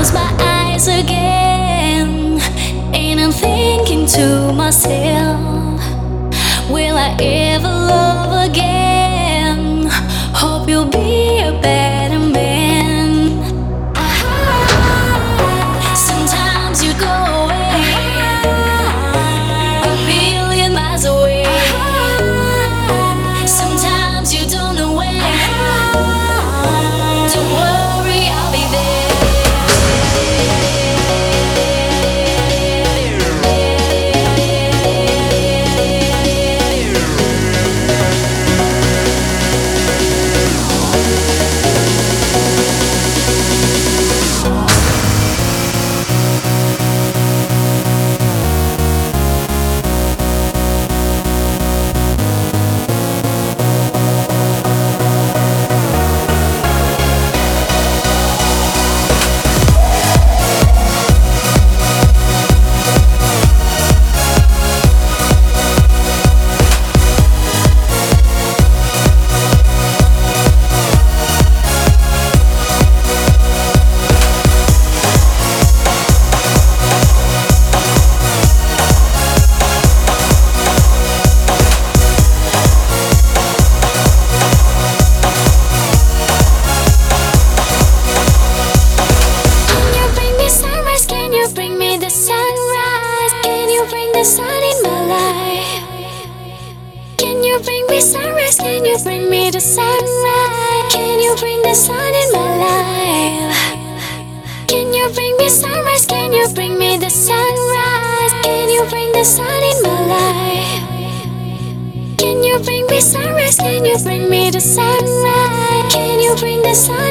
close my eyes again. Bring the sun in my life? Can you bring me sunrise? Can you bring me the sunrise? Can you bring the sun in my life? Can you bring me sunrise? Can you bring me the sunrise? Can you bring the sun in my life? Can you bring me sunrise? Can you bring me the sunrise? Can you bring the sun